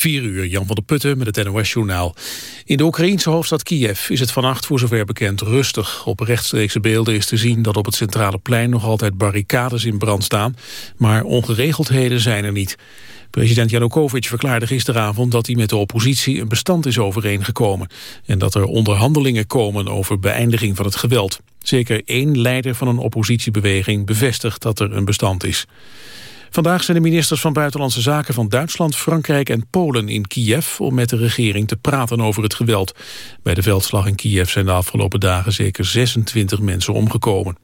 4 uur, Jan van der Putten met het NOS-journaal. In de Oekraïense hoofdstad Kiev is het vannacht voor zover bekend rustig. Op rechtstreekse beelden is te zien dat op het centrale plein nog altijd barricades in brand staan. Maar ongeregeldheden zijn er niet. President Janukovic verklaarde gisteravond dat hij met de oppositie een bestand is overeengekomen. En dat er onderhandelingen komen over beëindiging van het geweld. Zeker één leider van een oppositiebeweging bevestigt dat er een bestand is. Vandaag zijn de ministers van Buitenlandse Zaken van Duitsland, Frankrijk en Polen in Kiev om met de regering te praten over het geweld. Bij de veldslag in Kiev zijn de afgelopen dagen zeker 26 mensen omgekomen.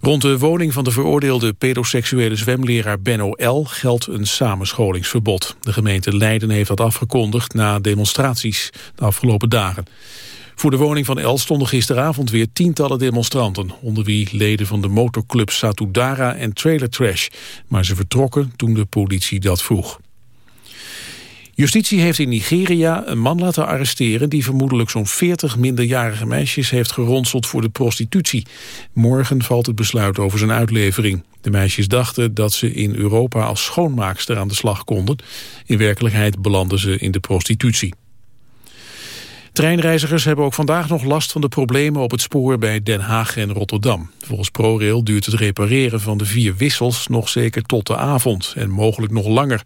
Rond de woning van de veroordeelde pedoseksuele zwemleraar Benno L. geldt een samenscholingsverbod. De gemeente Leiden heeft dat afgekondigd na demonstraties de afgelopen dagen. Voor de woning van El stonden gisteravond weer tientallen demonstranten... onder wie leden van de motorclub Satudara en Trailer Trash. Maar ze vertrokken toen de politie dat vroeg. Justitie heeft in Nigeria een man laten arresteren... die vermoedelijk zo'n 40 minderjarige meisjes heeft geronseld voor de prostitutie. Morgen valt het besluit over zijn uitlevering. De meisjes dachten dat ze in Europa als schoonmaakster aan de slag konden. In werkelijkheid belanden ze in de prostitutie. Treinreizigers hebben ook vandaag nog last van de problemen op het spoor bij Den Haag en Rotterdam. Volgens ProRail duurt het repareren van de vier wissels nog zeker tot de avond en mogelijk nog langer.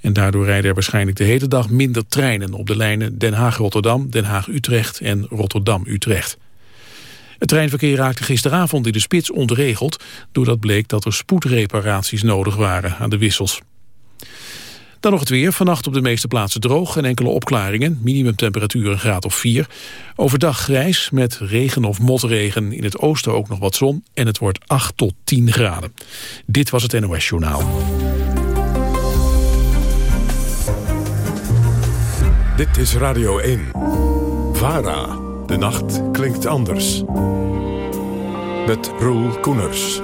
En daardoor rijden er waarschijnlijk de hele dag minder treinen op de lijnen Den Haag-Rotterdam, Den Haag-Utrecht en Rotterdam-Utrecht. Het treinverkeer raakte gisteravond in de spits ontregeld... doordat bleek dat er spoedreparaties nodig waren aan de wissels. Dan nog het weer. Vannacht op de meeste plaatsen droog en enkele opklaringen. Minimumtemperatuur een graad of 4. Overdag grijs met regen of motregen. In het oosten ook nog wat zon. En het wordt 8 tot 10 graden. Dit was het NOS Journaal. Dit is Radio 1. VARA. De nacht klinkt anders. Met Roel Koeners.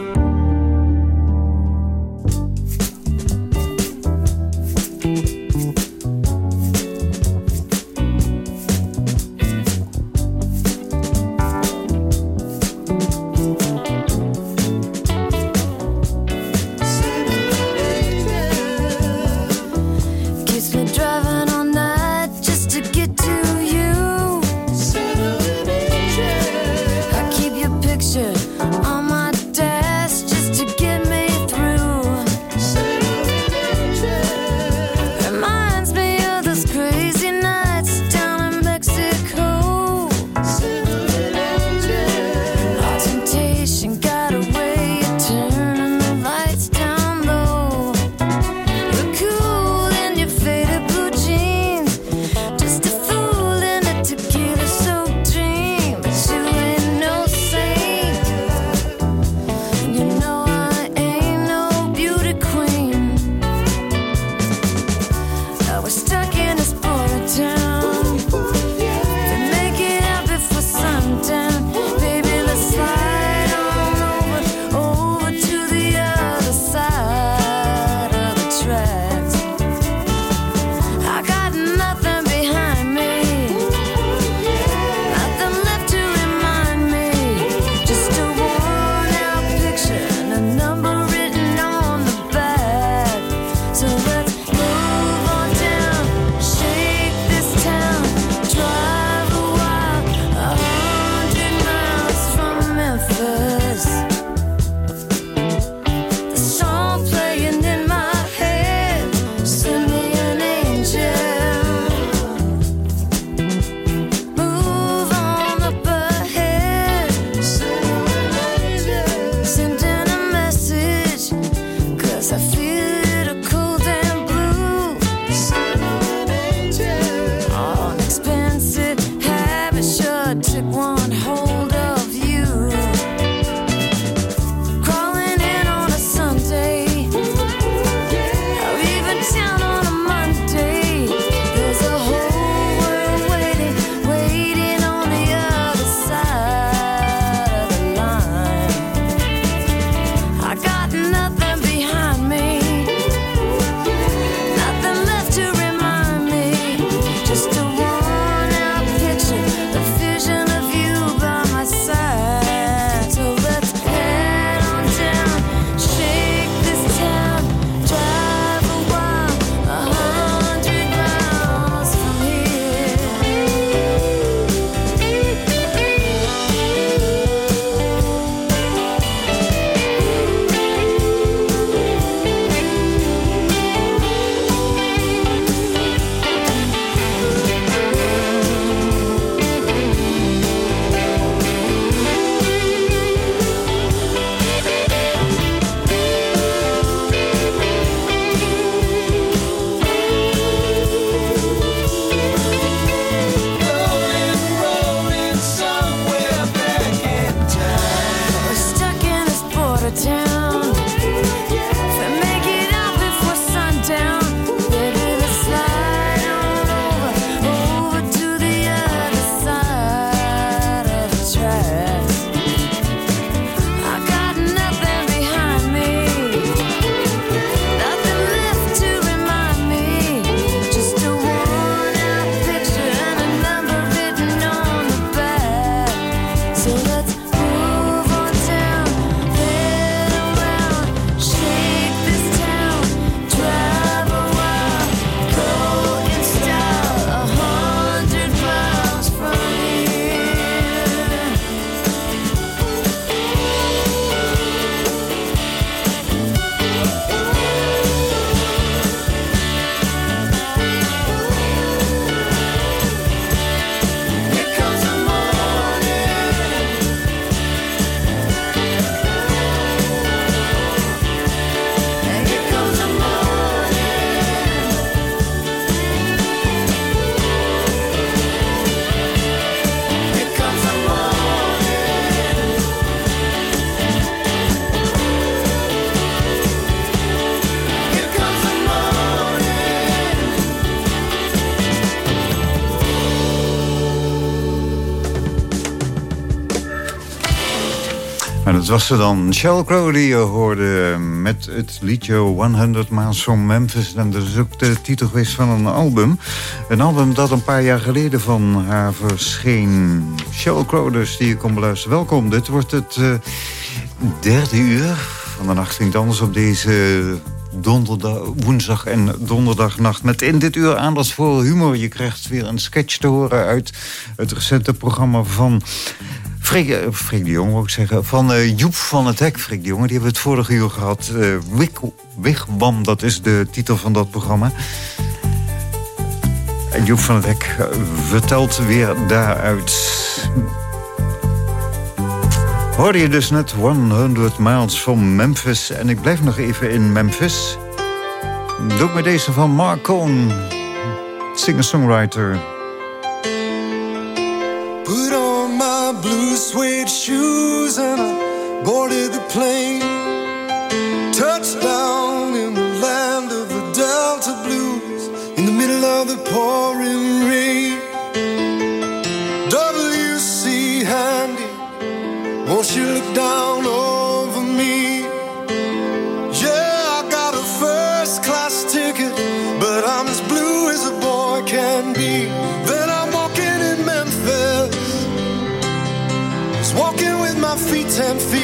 Was ze dan. Sheryl Crow die je hoorde met het liedje 100 Miles from Memphis. En dat is ook de titel geweest van een album. Een album dat een paar jaar geleden van haar verscheen. Sheryl Crow dus, die je kon beluisteren. Welkom, dit wordt het uh, derde uur van de nacht. Klinkt anders op deze donderdag, woensdag en donderdagnacht. Met in dit uur aandacht voor humor. Je krijgt weer een sketch te horen uit het recente programma van Freek, uh, Freek de Jong, wil ik zeggen. Van uh, Joep van het Hek, Freek de Jong. Die hebben we het vorige uur gehad. Uh, Wigwam, dat is de titel van dat programma. En Joep van het Hek vertelt weer daaruit. Hoorde je dus net 100 miles from Memphis. En ik blijf nog even in Memphis. Doe ik met deze van Mark Cohn, singer-songwriter. Boarded the plane. touched down in the land of the Delta Blues in the middle of the pouring rain. WC Handy, won't you look down over me? Yeah, I got a first class ticket, but I'm as blue as a boy can be. Then I'm walking in Memphis, just walking with my feet ten feet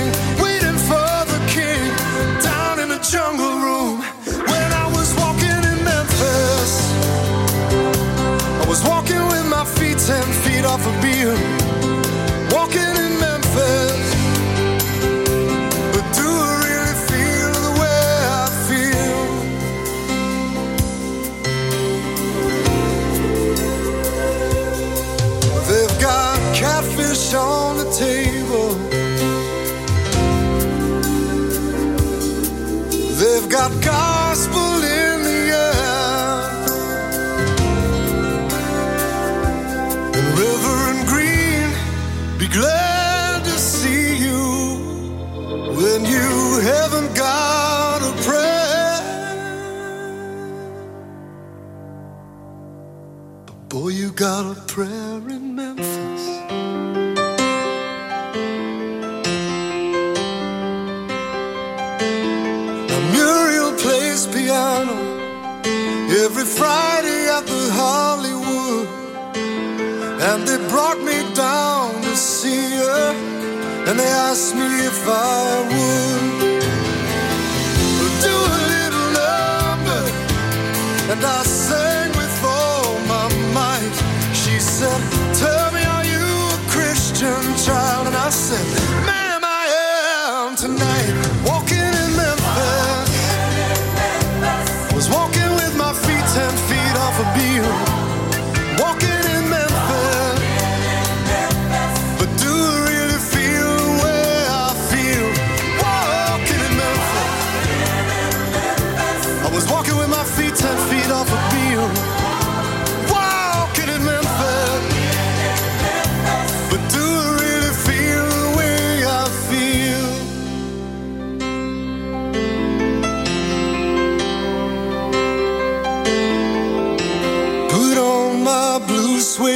off a beam. Me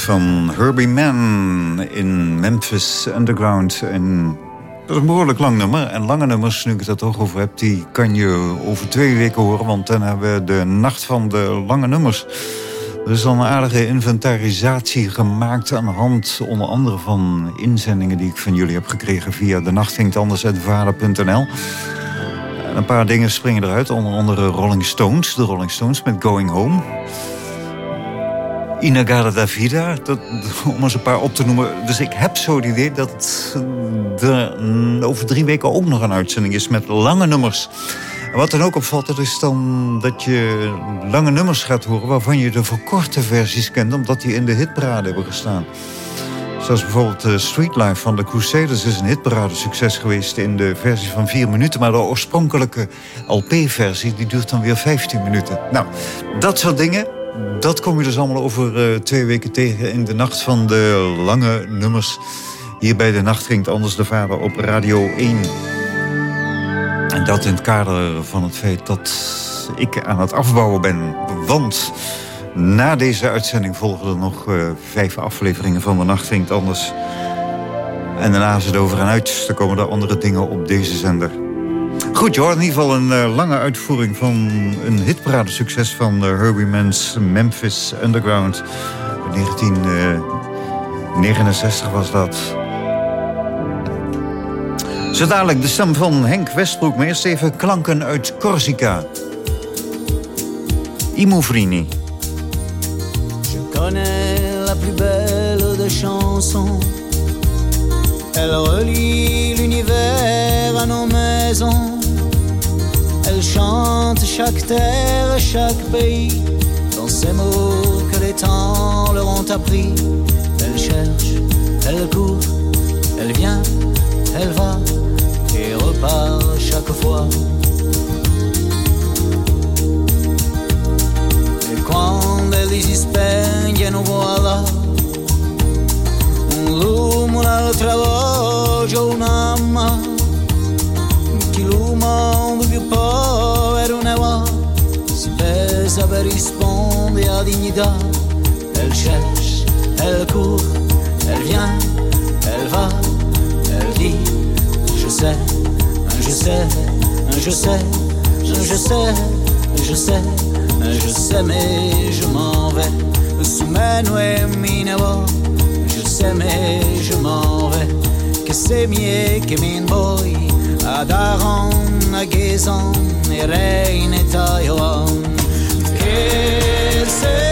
Van Herbie Mann in Memphis Underground. En dat is een behoorlijk lang nummer. En lange nummers, nu ik het er toch over heb... die kan je over twee weken horen. Want dan hebben we de nacht van de lange nummers. Er is dan een aardige inventarisatie gemaakt... aan de hand onder andere van inzendingen die ik van jullie heb gekregen... via de nachtvinktanders.vader.nl. En een paar dingen springen eruit. Onder andere Rolling Stones. De Rolling Stones met Going Home... Inagada Davida, dat, om eens een paar op te noemen. Dus ik heb zo het idee dat er over drie weken ook nog een uitzending is met lange nummers. En wat dan ook opvalt, dat is dan dat je lange nummers gaat horen... waarvan je de verkorte versies kent, omdat die in de hitparade hebben gestaan. Zoals bijvoorbeeld uh, Street Life van de Crusaders is een hitparade succes geweest... in de versie van vier minuten, maar de oorspronkelijke LP-versie... die duurt dan weer 15 minuten. Nou, dat soort dingen, dat kom je dus allemaal over uh, twee weken tegen... in de nacht van de lange nummers. Hier bij de Nacht ging het anders de vader op Radio 1. En dat in het kader van het feit dat ik aan het afbouwen ben. Want na deze uitzending volgen er nog uh, vijf afleveringen van de Nacht ging het anders. En daarna is het over en uit. Dus er komen er andere dingen op deze zender. Goed, je in ieder geval een uh, lange uitvoering van een hitparade succes van uh, Herbie Man's Memphis Underground. 1969 was dat. Zo dadelijk de stem van Henk Westbroek, maar eerst even klanken uit Corsica. Imouvrini. Je connais la plus belle des chansons. Elle relie l'univers à nos maisons. Chante chaque terre, chaque pays. Dans ces mots que les temps leur ont appris. Elle cherche, elle court, elle vient, elle va et repart chaque fois. E quando spegne non voilà un lume, un'altra voce, un'amma chi l'uomo più povero ne va si pesa per rispondere a dignità. Elle cherche, elle court, elle vient, elle va, elle dit je sais, je sais, je sais, je sais, je sais, je sais, mais je m'en vais. Ne vo, je sais, mais je m'en vais. Che se mie che min voi a dagon a gezon e rein e taioan Ker se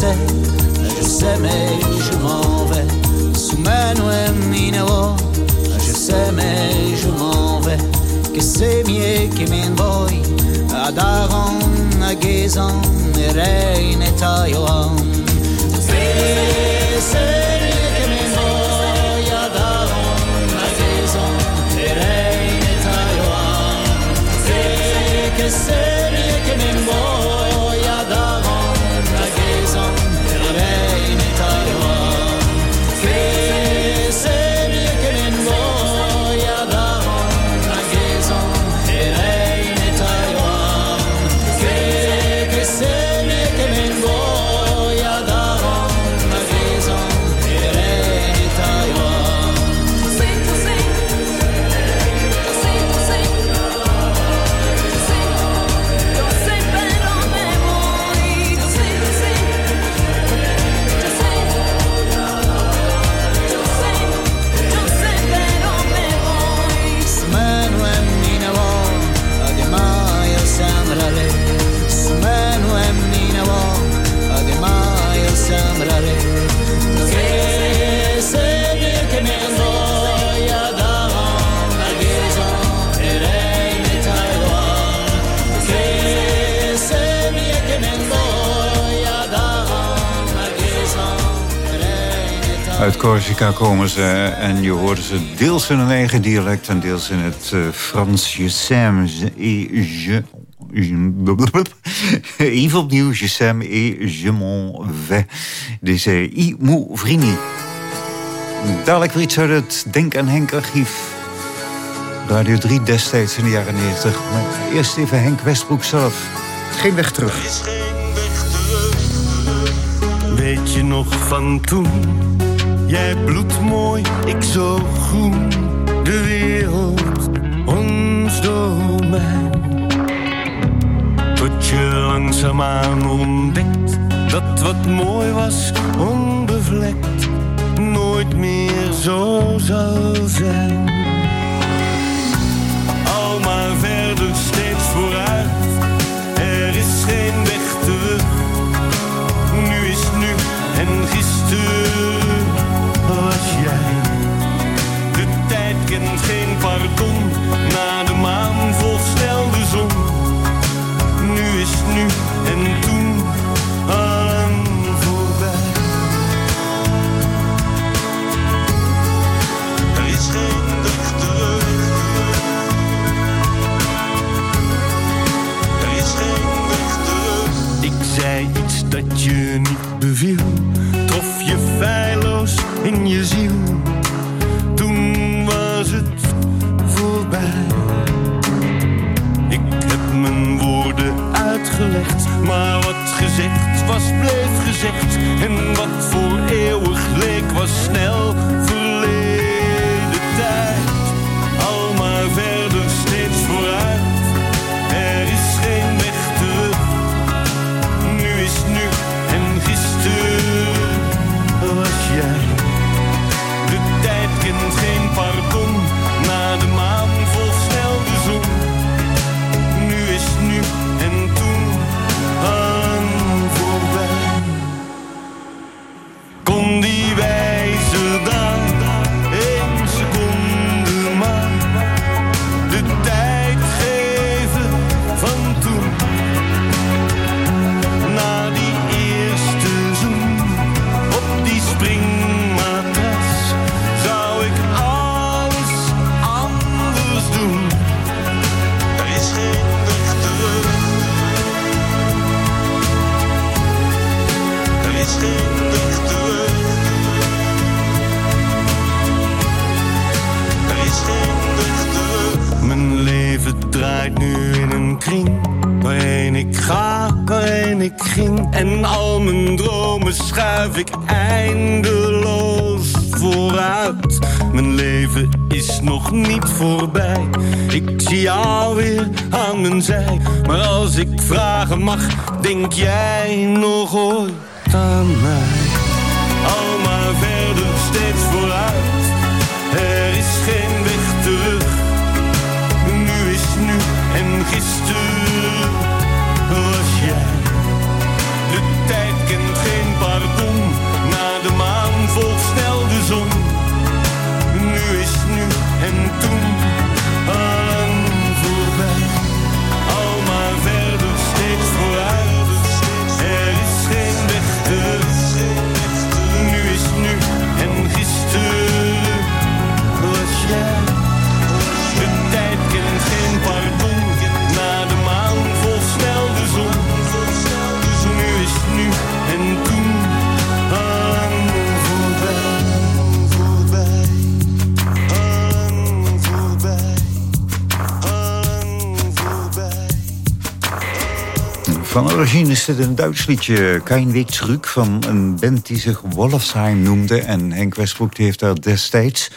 je sais, mais je m'en vais. Sous je sais, mais je m'en vais. Que c'est mieux que m'en voy. A daron, a gezan, reine. C'est. Corsica komen ze en je hoorde ze deels in hun eigen dialect... en deels in het uh, Frans. Je Sam et je... Even opnieuw, je Sam et je m'en vais. Deze I Vrini. Dadelijk weer iets uit het Denk aan Henk archief. Radio 3 destijds in de jaren 90. Maar eerst even Henk Westbroek zelf. Geen weg terug. Er is geen weg terug. Weet je nog van toen? Jij bloedmooi, ik zo groen. De wereld, ons domein. Tot je langzaamaan ontdekt dat wat mooi was, onbevlekt, nooit meer zo zal zijn. Al maar verder, steeds vooruit, nu in een kring. Waarheen ik ga, waarheen ik ging. En al mijn dromen schuif ik eindeloos vooruit. Mijn leven is nog niet voorbij. Ik zie jou weer aan mijn zij. Maar als ik vragen mag, denk jij nog ooit aan mij? En Van origine is dit een Duits liedje. Kein Weg van een band die zich Wolfsheim noemde. En Henk Westbroek heeft daar destijds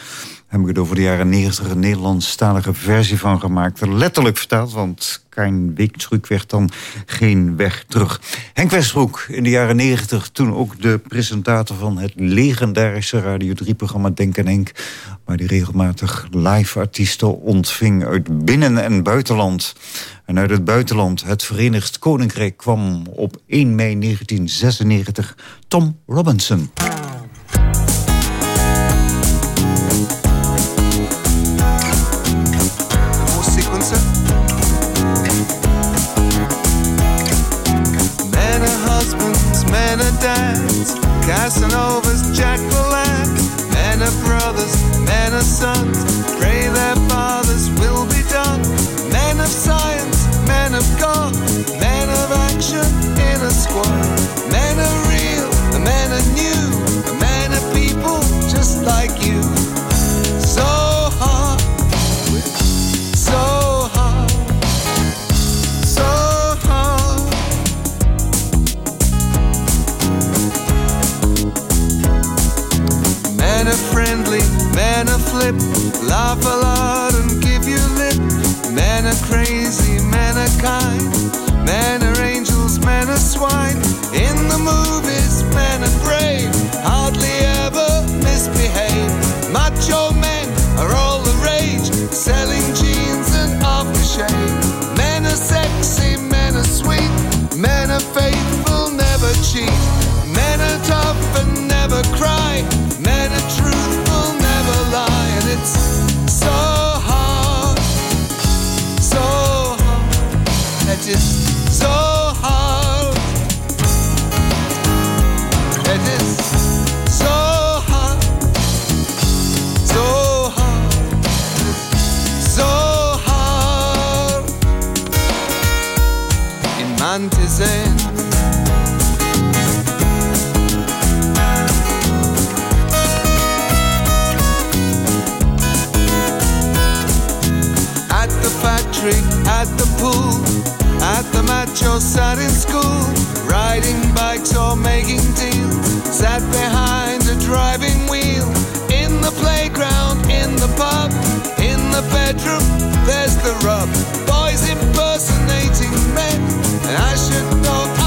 heb ik het over de jaren 90 een Nederlandstalige versie van gemaakt. Letterlijk vertaald, want kein weg terug werd dan geen weg terug. Henk Westbroek in de jaren 90, toen ook de presentator van het legendarische Radio 3-programma Denk en Henk, waar hij regelmatig live artiesten ontving uit binnen- en buitenland. En uit het buitenland, het Verenigd Koninkrijk, kwam op 1 mei 1996 Tom Robinson. At the pool, at the macho sat in school, riding bikes or making deals, sat behind a driving wheel, in the playground, in the pub, in the bedroom, there's the rub. Boys impersonating men, and I should know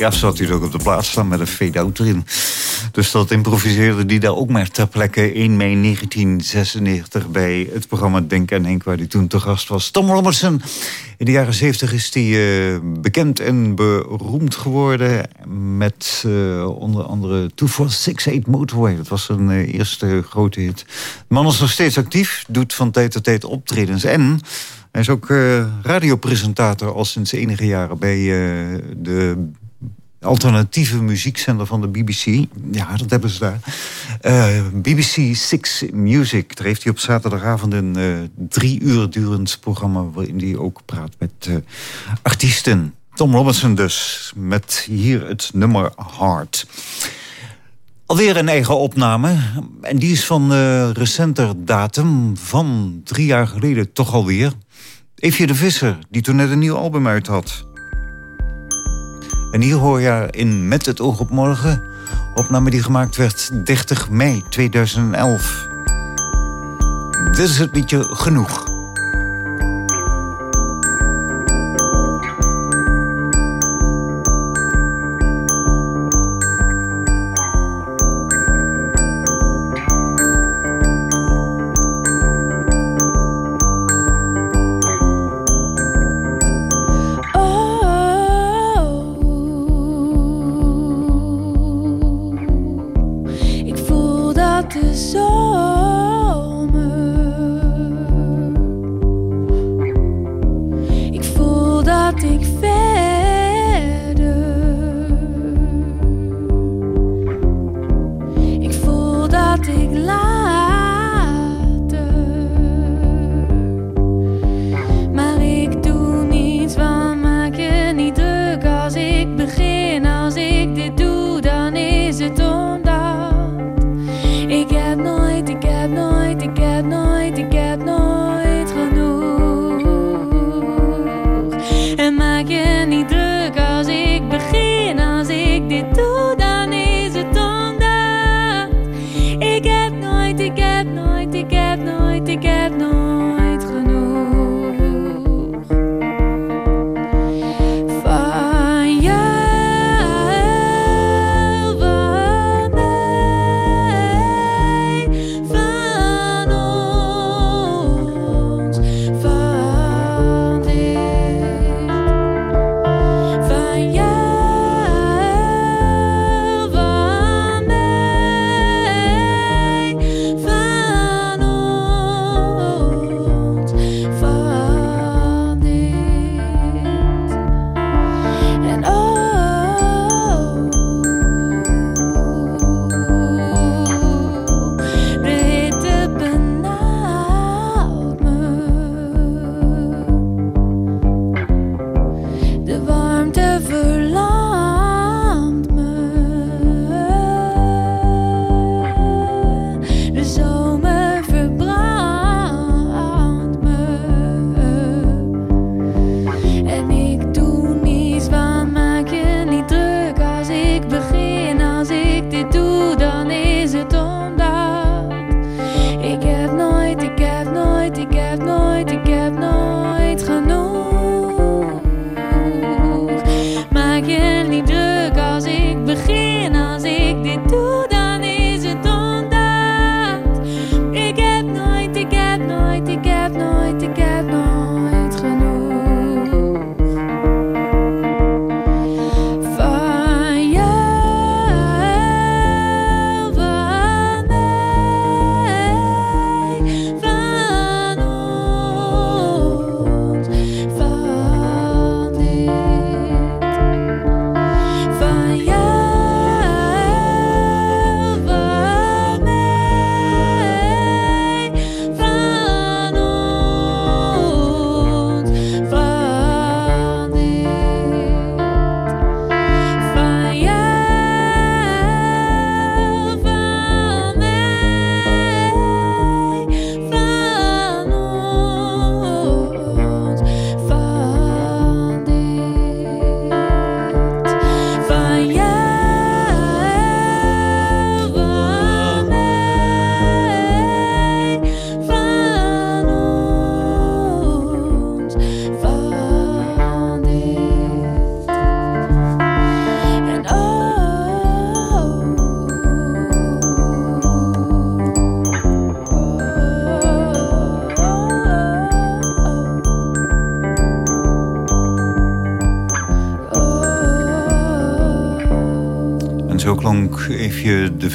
ja, zat ook op de plaats staan met een fade-out erin. Dus dat improviseerde die daar ook maar ter plekke 1 mei 1996 bij het programma Denk en Henk, waar hij toen te gast was. Tom Robertson. In de jaren 70 is hij uh, bekend en beroemd geworden met uh, onder andere 2468 Motorway. Dat was zijn uh, eerste grote hit. De man is nog steeds actief, doet van tijd tot tijd optredens en... Hij is ook radiopresentator al sinds enige jaren bij de alternatieve muziekzender van de BBC. Ja, dat hebben ze daar. Eh, BBC Six Music. Daar heeft hij op zaterdagavond een uh, drie uur durend programma... waarin hij ook praat met uh, artiesten. Tom Robinson dus, met hier het nummer Hard. Alweer een eigen opname. En die is van recenter datum, van drie jaar geleden toch alweer. Eefje de Visser, die toen net een nieuw album uit had... En hier hoor je in Met het oog op morgen... opname die gemaakt werd 30 mei 2011. Dit is het beetje genoeg.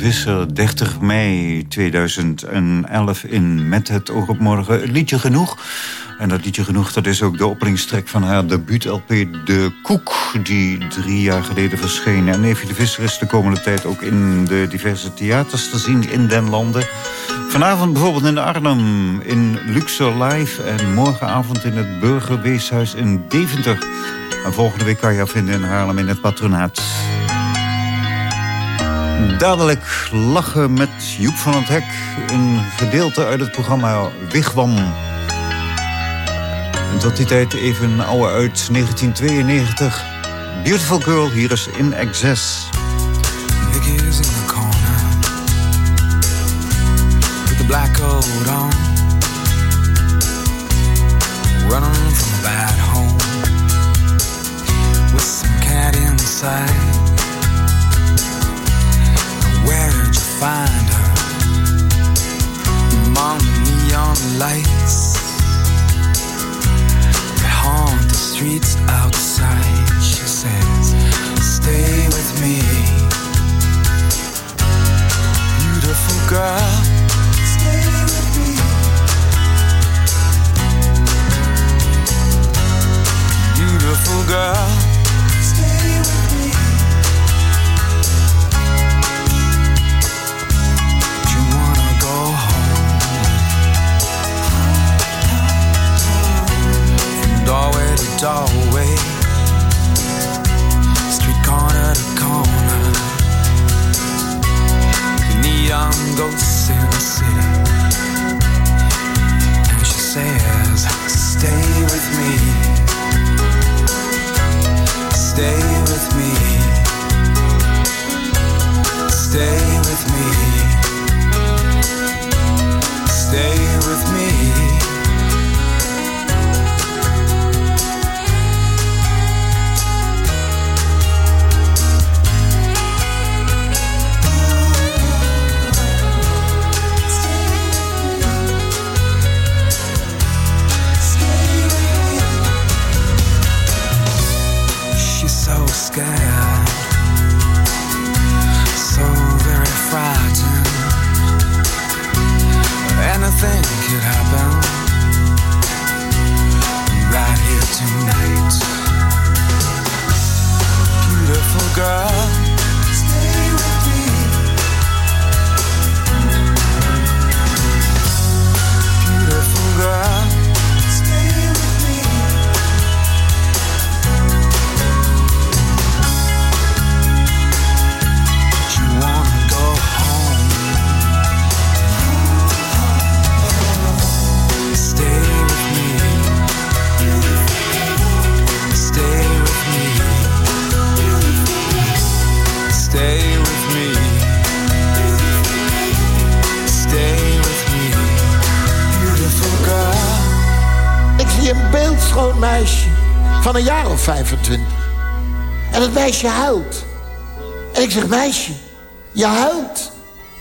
Visser, 30 mei 2011 in Met het oog op morgen. Liedje Genoeg. En dat liedje Genoeg, dat is ook de openingstrek van haar debuut-LP De Koek... die drie jaar geleden verscheen. En Eefje de Visser is de komende tijd ook in de diverse theaters te zien in den landen. Vanavond bijvoorbeeld in Arnhem, in Luxor Live... en morgenavond in het Burgerweeshuis in Deventer. En volgende week kan je haar vinden in Haarlem in het patronaat. Dadelijk lachen met Joep van het Hek. Een gedeelte uit het programma Wigwam. En tot die tijd even een oude uit 1992. Beautiful Girl, hier is In Excess. Niggas in the corner With the black coat on Running from a bad home With some cat inside find her? Among the neon lights van een jaar of 25. En het meisje huilt. En ik zeg, meisje, je huilt.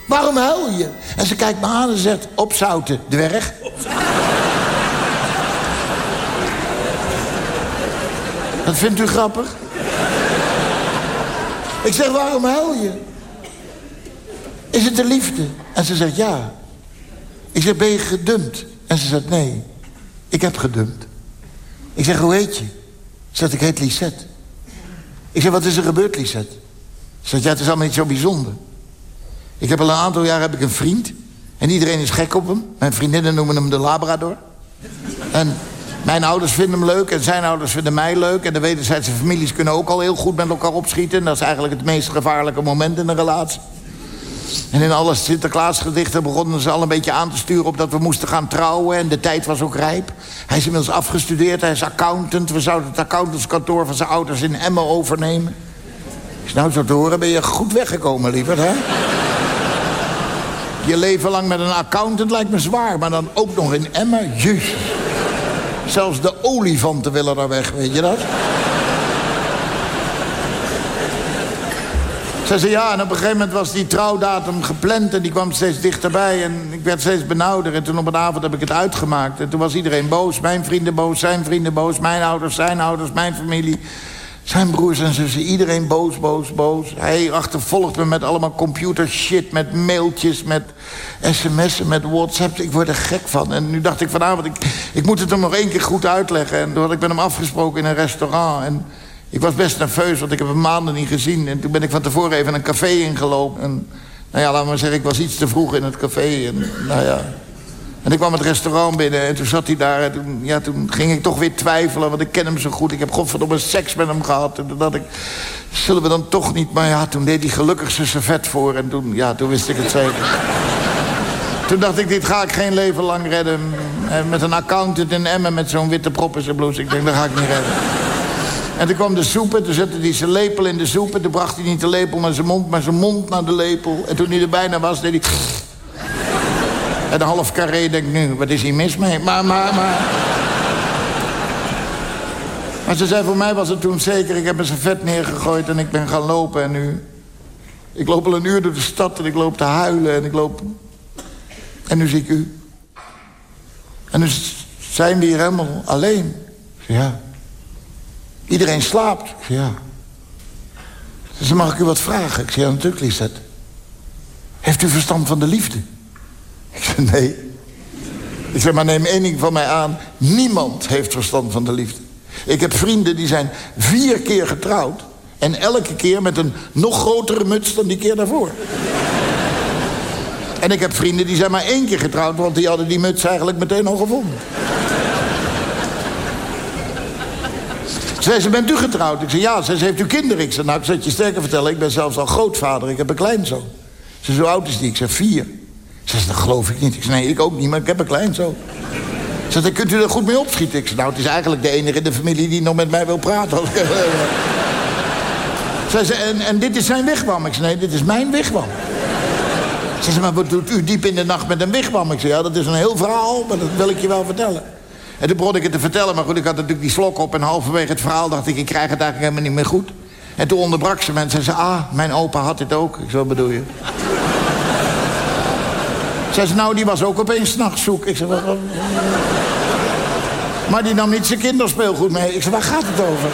Waarom huil je? En ze kijkt me aan en zegt, opzouten, dwerg. Dat vindt u grappig? Ik zeg, waarom huil je? Is het de liefde? En ze zegt, ja. Ik zeg, ben je gedumpt? En ze zegt, nee, ik heb gedumpt. Ik zeg, hoe heet je? Ze zegt, ik heet Lisette. Ik zeg, wat is er gebeurd, Lisette? Ze zegt, ja, het is allemaal niet zo bijzonder. Ik heb al een aantal jaar heb ik een vriend. En iedereen is gek op hem. Mijn vriendinnen noemen hem de Labrador. En mijn ouders vinden hem leuk en zijn ouders vinden mij leuk. En de wederzijdse families kunnen ook al heel goed met elkaar opschieten. En dat is eigenlijk het meest gevaarlijke moment in een relatie. En in alle Sinterklaasgedichten begonnen ze al een beetje aan te sturen... op dat we moesten gaan trouwen en de tijd was ook rijp. Hij is inmiddels afgestudeerd, hij is accountant. We zouden het accountantskantoor van zijn ouders in Emmen overnemen. Is nou zo te horen, ben je goed weggekomen, lieverd, hè? Je leven lang met een accountant lijkt me zwaar, maar dan ook nog in Emmen, jezus. Zelfs de olifanten willen daar weg, weet je dat? Ze zei ja, en op een gegeven moment was die trouwdatum gepland... en die kwam steeds dichterbij en ik werd steeds benauwder. En toen op een avond heb ik het uitgemaakt. En toen was iedereen boos. Mijn vrienden boos, zijn vrienden boos. Mijn ouders, zijn ouders, mijn familie. Zijn broers en zussen, iedereen boos, boos, boos. Hij achtervolgt me met allemaal computer shit, met mailtjes, met sms'en, met whatsapp. Ik word er gek van. En nu dacht ik vanavond, ik, ik moet het hem nog één keer goed uitleggen. En toen had ik met hem afgesproken in een restaurant. En ik was best nerveus, want ik heb hem maanden niet gezien. En toen ben ik van tevoren even een café ingelopen. En nou ja, laat maar zeggen, ik was iets te vroeg in het café. En nou ja... En ik kwam het restaurant binnen en toen zat hij daar. En toen, ja, toen ging ik toch weer twijfelen, want ik ken hem zo goed. Ik heb godverdomme seks met hem gehad. En toen dacht ik, zullen we dan toch niet... Maar ja, toen deed hij gelukkig zijn servet voor. En toen, ja, toen wist ik het zeker. toen dacht ik, dit ga ik geen leven lang redden. En met een accountant in Emmen met zo'n witte prop in zijn blouse. Ik denk, dat ga ik niet redden. En toen kwam de soep en toen zette hij zijn lepel in de soep... en toen bracht hij niet de lepel naar zijn mond, maar zijn mond naar de lepel. En toen hij er bijna was, deed hij... En de half carré denkt nu, wat is hier mis mee? Maar, maar, maar... Maar ze zei, voor mij was het toen zeker... ik heb een servet neergegooid en ik ben gaan lopen en nu... Ik loop al een uur door de stad en ik loop te huilen en ik loop... En nu zie ik u. En nu zijn we hier helemaal alleen. Ik ja. Iedereen slaapt. Ik zei, ja. Ze zei, mag ik u wat vragen? Ik zei, ja, natuurlijk, Lisette. Heeft u verstand van de liefde? Ik zei, nee. Ik zei, maar neem één ding van mij aan. Niemand heeft verstand van de liefde. Ik heb vrienden die zijn vier keer getrouwd... en elke keer met een nog grotere muts dan die keer daarvoor. en ik heb vrienden die zijn maar één keer getrouwd... want die hadden die muts eigenlijk meteen al gevonden. Zei ze, bent u getrouwd? Ik zei, ja. Ze heeft u kinderen? Ik zei, nou, ik zal je sterker vertellen. Ik ben zelfs al grootvader. Ik heb een kleinzoon. Ze zei, zo oud is die? Ik zei, vier. Ze zei, dat geloof ik niet. Ik zei, nee, ik ook niet, maar ik heb een kleinzoon. Ze zei, kunt u er goed mee opschieten? Ik zei, nou, het is eigenlijk de enige in de familie die nog met mij wil praten. Ze Zei ze, en, en dit is zijn wigwam. Ik zei, nee, dit is mijn wigwam. Ze zei, maar wat doet u diep in de nacht met een wigwam? Ik zei, ja, dat is een heel verhaal, maar dat wil ik je wel vertellen. En toen begon ik het te vertellen, maar goed, ik had natuurlijk die slok op... en halverwege het verhaal dacht ik, ik krijg het eigenlijk helemaal niet meer goed. En toen onderbrak ze me en zei ze, ah, mijn opa had dit ook. Ik wat bedoel je? Zei ze, nou, die was ook opeens s'nachts zoek. Ik zei, wat? Maar die nam niet zijn kinderspeelgoed mee. Ik zei, waar gaat het over?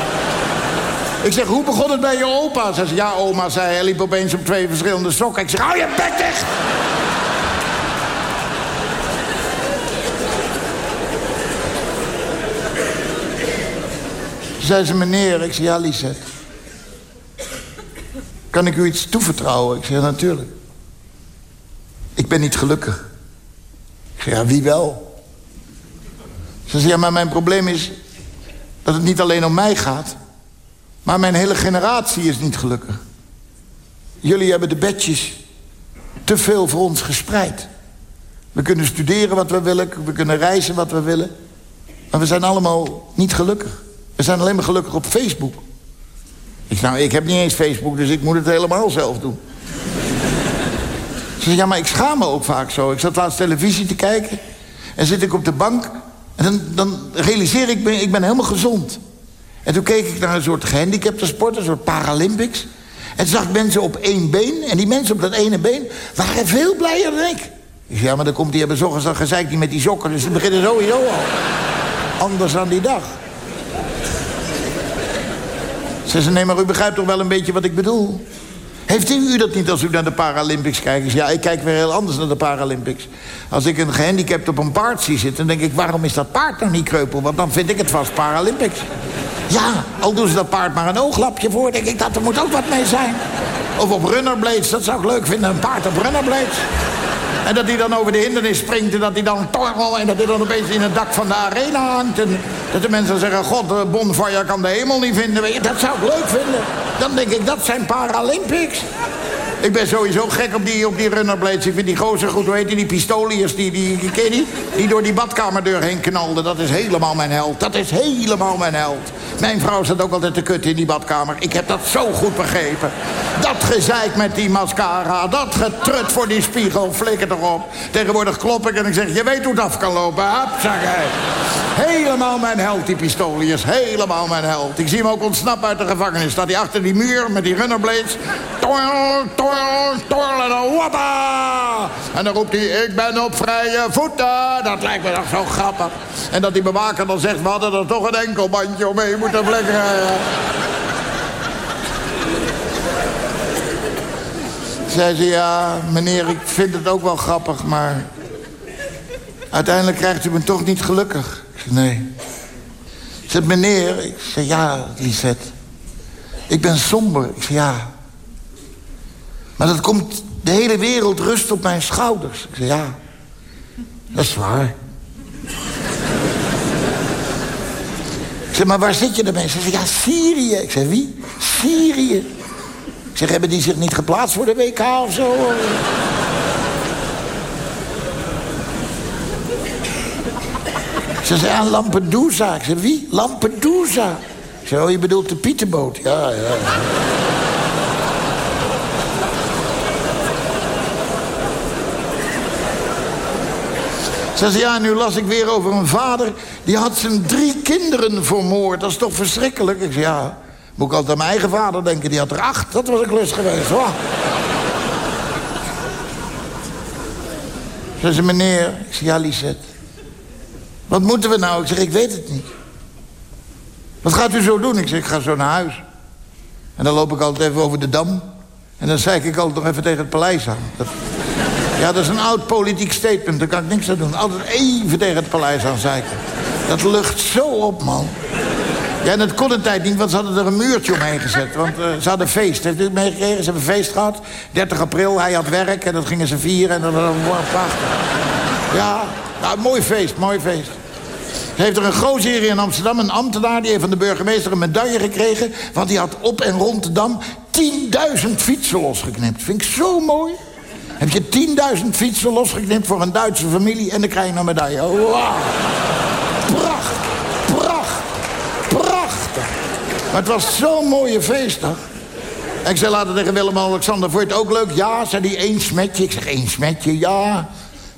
Ik zeg, hoe begon het bij je opa? Ze ja, oma zei, hij liep opeens op twee verschillende sokken. Ik zeg, hou je bek dicht! Zei ze, meneer, ik zei, ja, Lisette. Kan ik u iets toevertrouwen? Ik zei, natuurlijk. Ik ben niet gelukkig. Ik zei, ja, wie wel? Ze zei, ja, maar mijn probleem is dat het niet alleen om mij gaat... maar mijn hele generatie is niet gelukkig. Jullie hebben de bedjes te veel voor ons gespreid. We kunnen studeren wat we willen, we kunnen reizen wat we willen... maar we zijn allemaal niet gelukkig. We zijn alleen maar gelukkig op Facebook. Ik zei, nou, ik heb niet eens Facebook, dus ik moet het helemaal zelf doen. Ze zei, ja, maar ik schaam me ook vaak zo. Ik zat laatst televisie te kijken en zit ik op de bank... en dan, dan realiseer ik, me, ik ben helemaal gezond. En toen keek ik naar een soort gehandicapte sport, een soort Paralympics... en zag mensen op één been... en die mensen op dat ene been waren veel blijer dan ik. Ik zei, ja, maar dan komt die hebben zorgens dan gezeik niet met die sokken... dus ze beginnen sowieso al anders aan die dag. Ze nee, maar u begrijpt toch wel een beetje wat ik bedoel? Heeft u dat niet als u naar de Paralympics kijkt? Ja, ik kijk weer heel anders naar de Paralympics. Als ik een gehandicapt op een paard zie zitten... dan denk ik, waarom is dat paard nog niet kreupel? Want dan vind ik het vast Paralympics. Ja, al doen ze dat paard maar een ooglapje voor... denk ik, dat er moet ook wat mee zijn. Of op runnerblades, dat zou ik leuk vinden. Een paard op runnerblades. En dat hij dan over de hindernis springt en dat hij dan torrel... en dat hij dan opeens in het dak van de arena hangt. En dat de mensen zeggen, god, Bonfire kan de hemel niet vinden. Dat zou ik leuk vinden. Dan denk ik, dat zijn Paralympics. Ik ben sowieso gek op die, op die runnerblades. Ik vind die gozer goed, hoe heet die, die die, die, die, ken die? Die door die badkamerdeur heen knalden. Dat is helemaal mijn held. Dat is helemaal mijn held. Mijn vrouw zat ook altijd te kutten in die badkamer. Ik heb dat zo goed begrepen. Dat gezeik met die mascara. Dat getrut voor die spiegel. Flikker toch op. Tegenwoordig klop ik en ik zeg, je weet hoe het af kan lopen. Hap, zeg hij. Helemaal mijn held, die pistoliers. Helemaal mijn held. Ik zie hem ook ontsnappen uit de gevangenis. Staat hij achter die muur met die runnerblades. Toil, toil en dan roept hij, ik ben op vrije voeten. Dat lijkt me toch zo grappig. En dat die bewaker dan zegt, we hadden er toch een enkelbandje omheen moeten vlekken. Zei ze, ja, meneer, ik vind het ook wel grappig, maar... uiteindelijk krijgt u me toch niet gelukkig. Ik zei, nee. Ze meneer, ik zei, ja, Lisette. Ik ben somber. Ik zei, ja. Maar dat komt, de hele wereld rust op mijn schouders. Ik zei, ja, dat is waar. Ik zei, maar waar zit je ermee? Ze zei, ja, Syrië. Ik zei, wie? Syrië. Ik zeg, hebben die zich niet geplaatst voor de WK of zo? Ze zei, aan Lampedusa. Ik zei, wie? Lampedusa. Ik zei, oh, je bedoelt de Pieterboot. Ja, ja. Ze ja, nu las ik weer over een vader... die had zijn drie kinderen vermoord. Dat is toch verschrikkelijk? Ik zei, ja, moet ik altijd aan mijn eigen vader denken. Die had er acht. Dat was een klus geweest, hoor. Ze zei, meneer... Ik zei, ja, Lisette. Wat moeten we nou? Ik zeg, ik weet het niet. Wat gaat u zo doen? Ik zeg, ik ga zo naar huis. En dan loop ik altijd even over de Dam. En dan zei ik altijd nog even tegen het paleis aan. Dat... Ja, dat is een oud politiek statement. Daar kan ik niks aan doen. Altijd even tegen het paleis aan zeiken. Dat lucht zo op, man. Ja, en het kon een tijd niet, want ze hadden er een muurtje omheen gezet. Want uh, ze hadden feest. Heeft u het meegekregen? Ze hebben feest gehad. 30 april, hij had werk en dat gingen ze vieren. En dat was prachtig. Ja, nou, mooi feest, mooi feest. Heeft er een gozer in Amsterdam, een ambtenaar... die heeft van de burgemeester een medaille gekregen... want die had op en rond de Dam 10.000 fietsen losgeknipt. Vind ik zo mooi. Heb je 10.000 fietsen losgeknipt voor een Duitse familie... en dan krijg je een medaille. Wauw. Pracht, pracht, prachtig. Maar het was zo'n mooie feestdag. Ik zei later tegen Willem-Alexander, vond je het ook leuk? Ja, zei hij, één smetje. Ik zeg, één smetje, ja.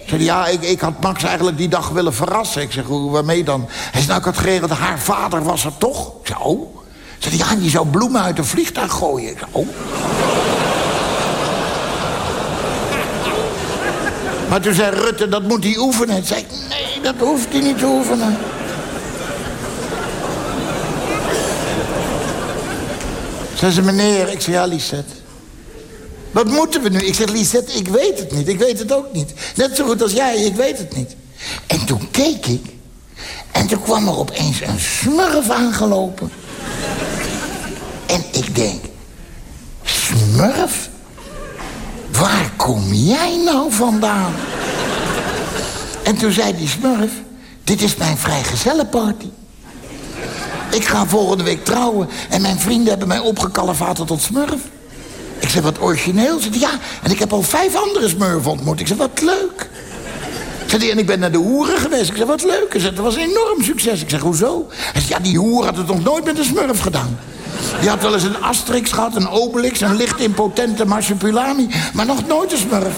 Zei hij, ja, ik, ik had Max eigenlijk die dag willen verrassen. Ik zeg, hoe, waarmee dan? Hij zei, nou, ik had geregeld, haar vader was er toch? Ik zei, oh. Zei ja, die zou bloemen uit een vliegtuig gooien. Ik zei, oh. Maar toen zei Rutte, dat moet hij oefenen. Toen zei ik, nee, dat hoeft hij niet te oefenen. Zei ze, meneer, ik zei, ja, Lisette. Wat moeten we nu? Ik zeg, Lisette, ik weet het niet. Ik weet het ook niet. Net zo goed als jij, ik weet het niet. En toen keek ik. En toen kwam er opeens een smurf aangelopen. En ik denk, smurf? Kom jij nou vandaan? En toen zei die smurf, dit is mijn vrijgezellenparty. Ik ga volgende week trouwen en mijn vrienden hebben mij opgekalevaterd tot smurf. Ik zeg, wat origineel? Ze ja, en ik heb al vijf andere smurfen ontmoet. Ik zeg, wat leuk. Zeg, en ik ben naar de hoeren geweest. Ik zeg, wat leuk. Zeg, dat was een enorm succes. Ik zeg, hoezo? Hij zegt, ja, die hoer had het nog nooit met een smurf gedaan. Die had wel eens een Asterix gehad, een Obelix, een licht impotente marsupilami... maar nog nooit een smurf.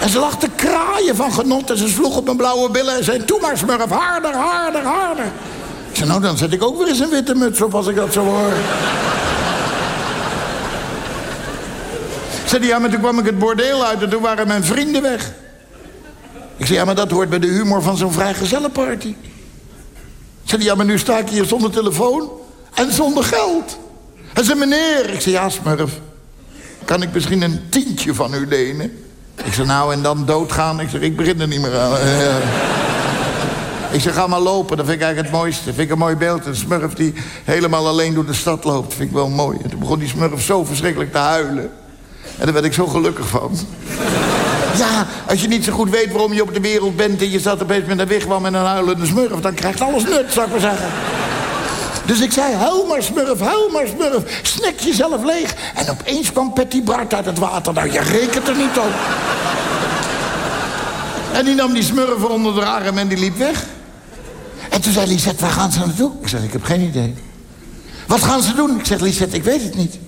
En ze lag te kraaien van genot en ze sloeg op mijn blauwe billen... en zei, toe maar smurf, harder, harder, harder. Ik zei, nou, dan zet ik ook weer eens een witte muts op als ik dat zo hoor. Zei ja, maar toen kwam ik het bordeel uit en toen waren mijn vrienden weg. Ik zei, ja, maar dat hoort bij de humor van zo'n vrijgezellenparty. Zei ja, maar nu sta ik hier zonder telefoon en zonder geld. Hij zei, meneer. Ik zei, ja, smurf. Kan ik misschien een tientje van u lenen? Ik zei, nou, en dan doodgaan? Ik zeg, ik begin er niet meer aan. ik zeg, ga maar lopen. Dat vind ik eigenlijk het mooiste. Vind ik een mooi beeld. Een smurf die helemaal alleen door de stad loopt. Vind ik wel mooi. En toen begon die smurf zo verschrikkelijk te huilen. En daar werd ik zo gelukkig van. Ja, als je niet zo goed weet waarom je op de wereld bent... en je zat opeens met een wigwam en een huilende smurf... dan krijgt alles nut, zou ik maar zeggen. Dus ik zei, huil maar smurf, huil maar smurf. Snek jezelf leeg. En opeens kwam Patty Bart uit het water. Nou, je rekent er niet op. en die nam die smurf onder de arm en die liep weg. En toen zei Lisette, waar gaan ze naartoe? Ik zeg, ik heb geen idee. Wat gaan ze doen? Ik zeg, Lisette, ik weet het niet.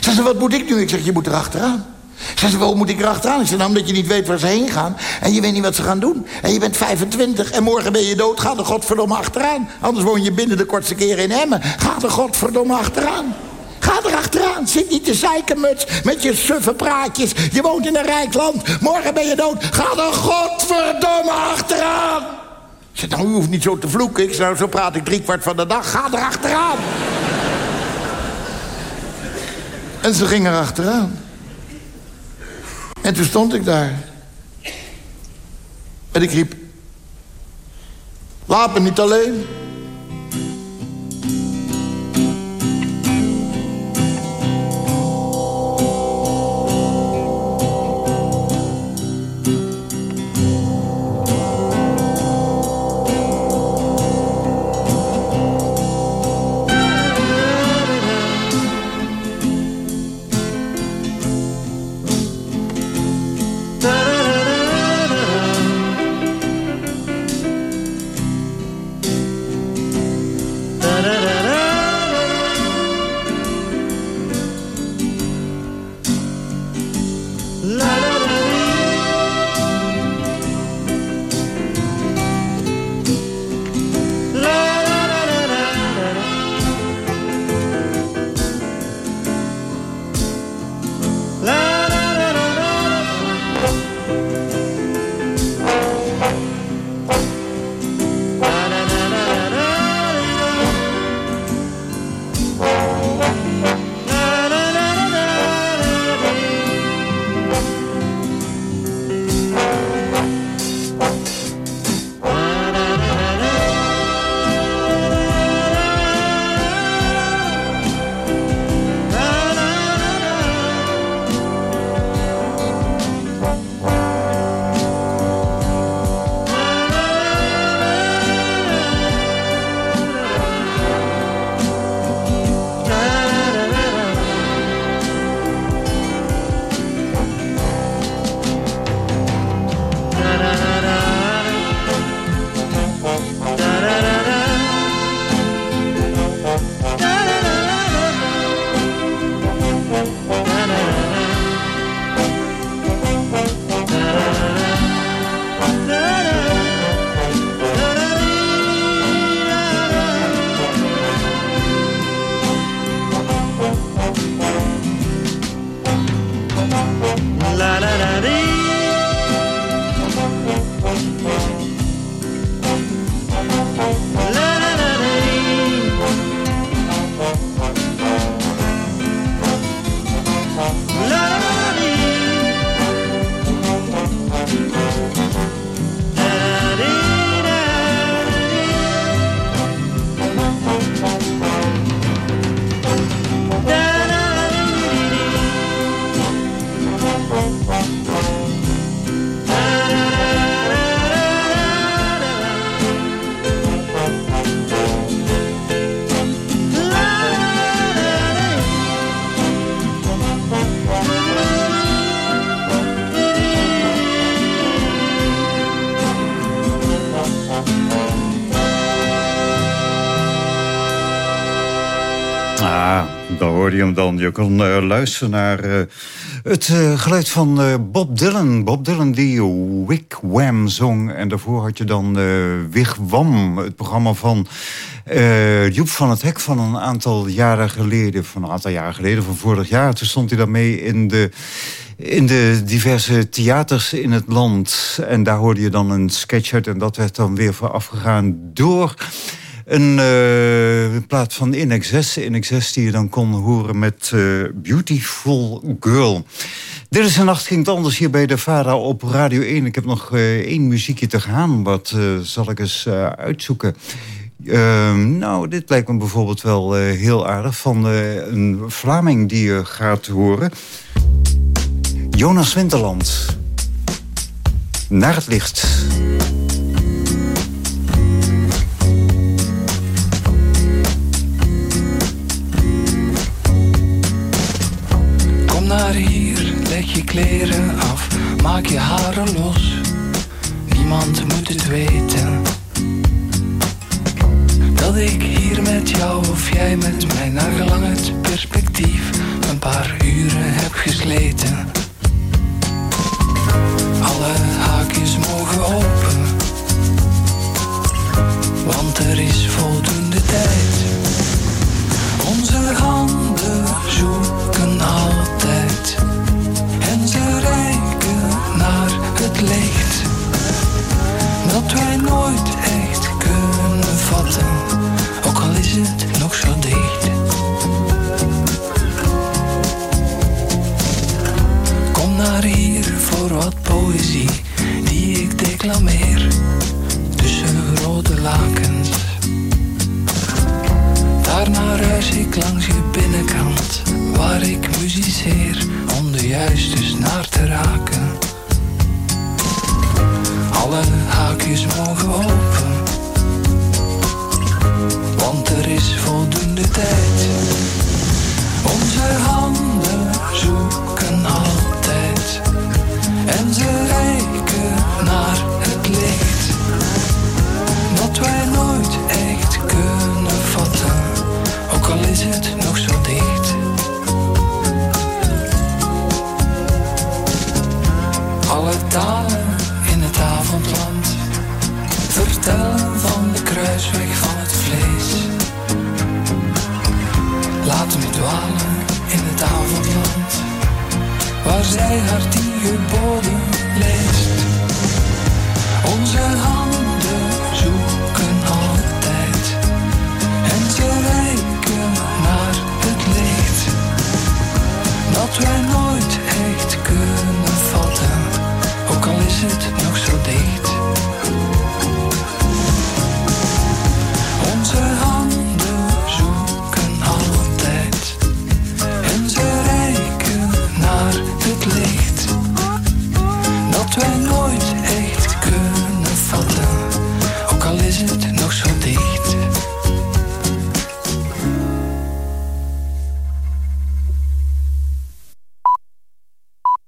Zei ze, wat moet ik nu? Ik zeg, je moet erachteraan. Zei ze, waarom moet ik erachteraan? Ik zeg, nou, omdat je niet weet waar ze heen gaan. En je weet niet wat ze gaan doen. En je bent 25 en morgen ben je dood. Ga er godverdomme achteraan. Anders woon je binnen de kortste keren in Emmen. Ga er godverdomme achteraan. Ga er achteraan. Zit niet te zeikenmuts met je suffe praatjes. Je woont in een rijk land. Morgen ben je dood. Ga er godverdomme achteraan. Ik zeg, nou, u hoeft niet zo te vloeken. Ik zeg, nou, zo praat ik driekwart van de dag. Ga er achteraan. En ze ging er achteraan. En toen stond ik daar. En ik riep... Laat niet alleen. Daar hoorde je hem dan. Je kon uh, luisteren naar uh, het uh, geluid van Bob Dylan. Bob Dylan die Wigwam zong. En daarvoor had je dan Wigwam, het programma van Joep van het Hek... van een aantal jaren geleden, van een aantal jaren geleden, van vorig jaar. Toen stond hij daarmee in de in de diverse theaters in het land. En daar hoorde je dan een sketch uit. En dat werd dan weer voorafgegaan door een uh, plaat van In Excess. In die je dan kon horen met uh, Beautiful Girl. Dit is een nacht ging het anders hier bij de Vara op Radio 1. Ik heb nog uh, één muziekje te gaan. Wat zal ik eens uitzoeken? Ehm, nou, dit lijkt me bijvoorbeeld wel heel aardig. Van een Vlaming die je gaat horen. Jonas Winterland. Naar het licht. Kom naar hier, leg je kleren af, maak je haren los. Niemand moet het weten. Dat ik hier met jou of jij met mij naar gelang het perspectief een paar uren heb gesleten. Alle haakjes mogen open, want er is voldoende tijd. Onze handen dat wij